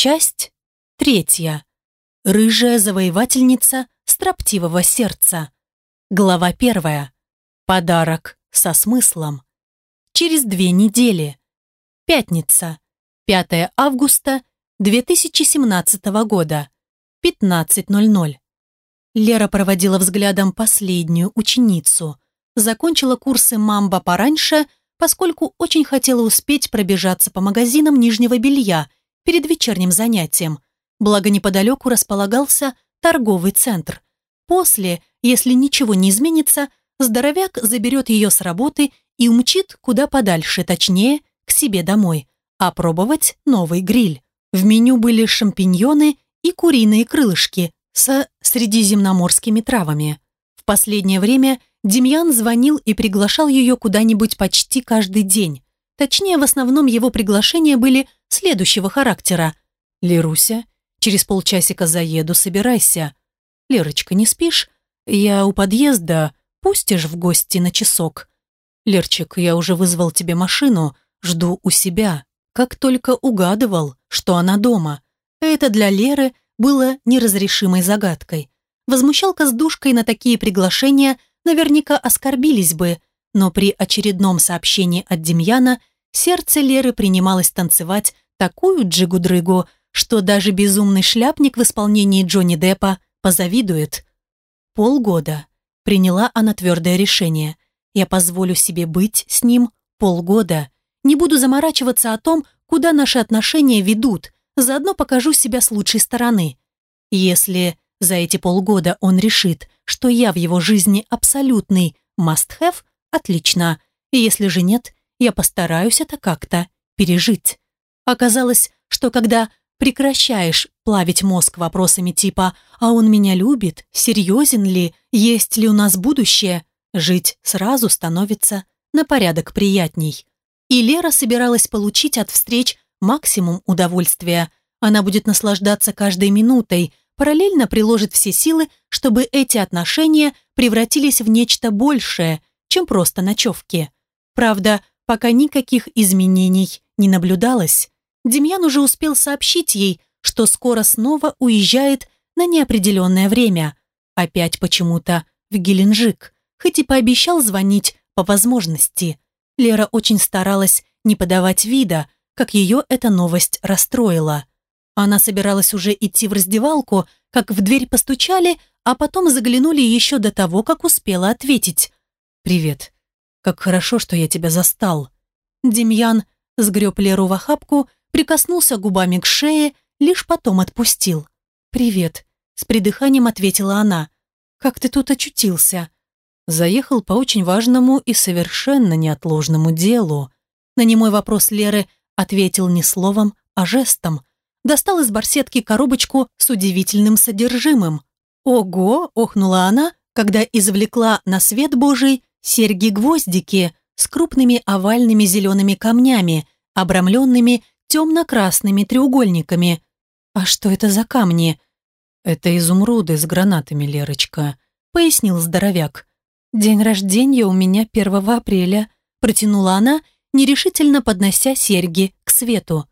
Часть третья. Рыжая завоевательница строптивого сердца. Глава первая. Подарок со смыслом. Через две недели. Пятница. 5 августа 2017 года. 15.00. Лера проводила взглядом последнюю ученицу. Закончила курсы «Мамба» пораньше, поскольку очень хотела успеть пробежаться по магазинам нижнего белья перед вечерним занятием. Благо неподалеку располагался торговый центр. После, если ничего не изменится, здоровяк заберет ее с работы и умчит куда подальше, точнее, к себе домой, опробовать новый гриль. В меню были шампиньоны и куриные крылышки со средиземноморскими травами. В последнее время Демьян звонил и приглашал ее куда-нибудь почти каждый день. Точнее, в основном его приглашения были следующего характера. «Леруся, через полчасика заеду, собирайся. Лерочка, не спишь? Я у подъезда, пустишь в гости на часок. Лерчик, я уже вызвал тебе машину, жду у себя. Как только угадывал, что она дома. Это для Леры было неразрешимой загадкой. Возмущалка с душкой на такие приглашения наверняка оскорбились бы, но при очередном сообщении от Демьяна сердце Леры принималось танцевать такую джигу-дрыгу, что даже безумный шляпник в исполнении Джонни Деппа позавидует. Полгода. Приняла она твердое решение. Я позволю себе быть с ним полгода. Не буду заморачиваться о том, куда наши отношения ведут, заодно покажу себя с лучшей стороны. Если за эти полгода он решит, что я в его жизни абсолютный must-have, отлично. Если же нет, я постараюсь это как-то пережить. Оказалось, что когда прекращаешь плавить мозг вопросами типа «А он меня любит? Серьезен ли? Есть ли у нас будущее?» жить сразу становится на порядок приятней. И Лера собиралась получить от встреч максимум удовольствия. Она будет наслаждаться каждой минутой, параллельно приложит все силы, чтобы эти отношения превратились в нечто большее, чем просто ночевки. Правда, пока никаких изменений не наблюдалось, Демьян уже успел сообщить ей, что скоро снова уезжает на неопределенное время. Опять почему-то в Геленджик, хоть и пообещал звонить по возможности. Лера очень старалась не подавать вида, как ее эта новость расстроила. Она собиралась уже идти в раздевалку, как в дверь постучали, а потом заглянули еще до того, как успела ответить. «Привет. Как хорошо, что я тебя застал». Демьян сгреб Леру в охапку прикоснулся губами к шее, лишь потом отпустил. «Привет», — с придыханием ответила она. «Как ты тут очутился?» Заехал по очень важному и совершенно неотложному делу. На немой вопрос Леры ответил не словом, а жестом. Достал из барсетки коробочку с удивительным содержимым. «Ого!» – охнула она, когда извлекла на свет Божий серьги-гвоздики с крупными овальными зелеными камнями, обрамленными темно-красными треугольниками. «А что это за камни?» «Это изумруды с гранатами, Лерочка», — пояснил здоровяк. «День рождения у меня 1 апреля», — протянула она, нерешительно поднося серьги к свету.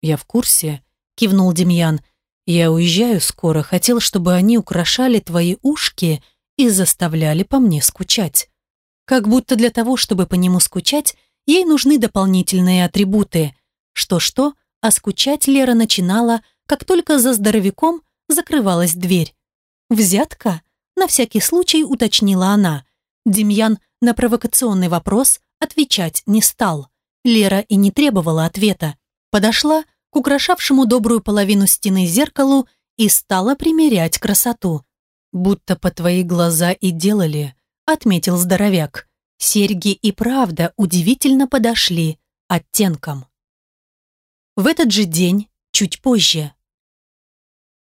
«Я в курсе», — кивнул Демьян. «Я уезжаю скоро, хотел, чтобы они украшали твои ушки и заставляли по мне скучать». Как будто для того, чтобы по нему скучать, ей нужны дополнительные атрибуты. Что-что, а скучать Лера начинала, как только за здоровяком закрывалась дверь. «Взятка?» – на всякий случай уточнила она. Демьян на провокационный вопрос отвечать не стал. Лера и не требовала ответа. Подошла к украшавшему добрую половину стены зеркалу и стала примерять красоту. «Будто по твои глаза и делали», — отметил здоровяк. Серьги и правда удивительно подошли оттенком. В этот же день, чуть позже.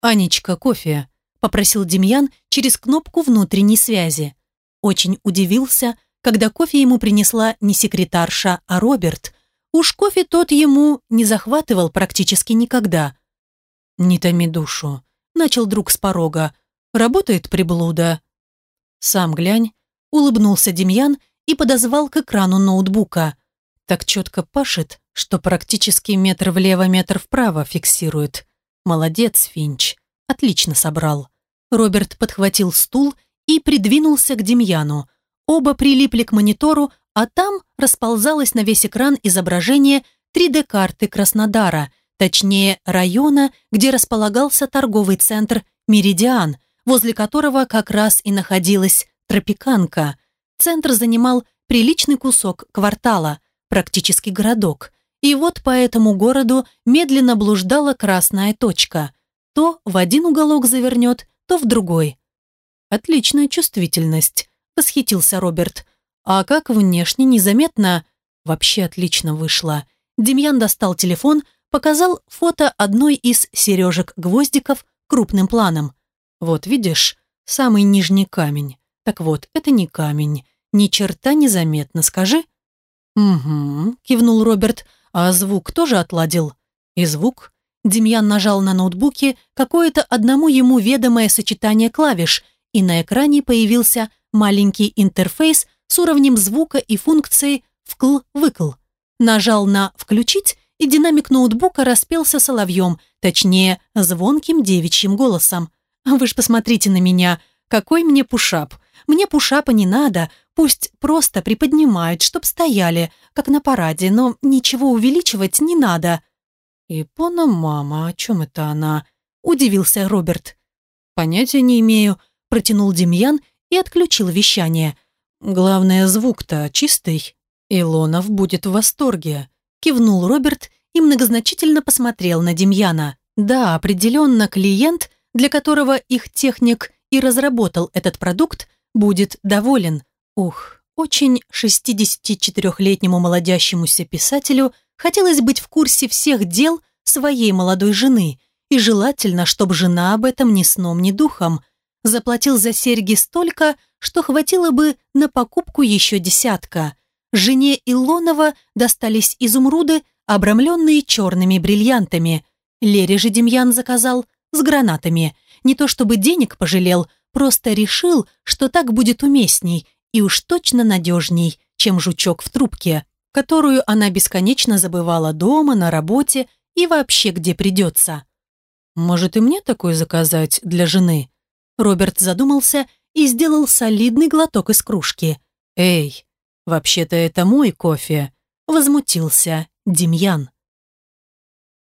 «Анечка, кофе», — попросил Демьян через кнопку внутренней связи. Очень удивился, когда кофе ему принесла не секретарша, а Роберт. Уж кофе тот ему не захватывал практически никогда. «Не томи душу», — начал друг с порога. «Работает приблуда». «Сам глянь», — улыбнулся Демьян и подозвал к экрану ноутбука. Так четко пашет, что практически метр влево, метр вправо фиксирует. Молодец, Финч. Отлично собрал. Роберт подхватил стул и придвинулся к Демьяну. Оба прилипли к монитору, а там расползалось на весь экран изображение 3D-карты Краснодара, точнее района, где располагался торговый центр «Меридиан», возле которого как раз и находилась «Тропиканка». Центр занимал приличный кусок квартала, практически городок. И вот по этому городу медленно блуждала красная точка. То в один уголок завернет, то в другой. «Отличная чувствительность», — восхитился Роберт. «А как внешне незаметно?» «Вообще отлично вышло». Демьян достал телефон, показал фото одной из сережек-гвоздиков крупным планом. «Вот видишь, самый нижний камень. Так вот, это не камень. Ни черта незаметно, скажи». «Угу», — кивнул Роберт, «а звук тоже отладил?» «И звук?» Демьян нажал на ноутбуке какое-то одному ему ведомое сочетание клавиш, и на экране появился маленький интерфейс с уровнем звука и функцией «вкл-выкл». Нажал на «включить», и динамик ноутбука распелся соловьем, точнее, звонким девичьим голосом. «Вы ж посмотрите на меня, какой мне пушап! Мне пушапа не надо, пусть просто приподнимают, чтоб стояли, как на параде, но ничего увеличивать не надо». «Ипона мама, о чем это она?» – удивился Роберт. «Понятия не имею», – протянул Демьян и отключил вещание. «Главное, звук-то чистый. Илонов будет в восторге», – кивнул Роберт и многозначительно посмотрел на Демьяна. «Да, определенно клиент, для которого их техник и разработал этот продукт, будет доволен. Ух, очень 64-летнему молодящемуся писателю хотелось быть в курсе всех дел своей молодой жены, и желательно, чтобы жена об этом ни сном, ни духом. Заплатил за серьги столько, что хватило бы на покупку еще десятка. Жене Илонова достались изумруды, обрамленные черными бриллиантами. Лере же Демьян заказал с гранатами. Не то чтобы денег пожалел, Просто решил, что так будет уместней и уж точно надежней, чем жучок в трубке, которую она бесконечно забывала дома, на работе и вообще где придется. «Может, и мне такой заказать для жены?» Роберт задумался и сделал солидный глоток из кружки. «Эй, вообще-то это мой кофе», — возмутился Демьян.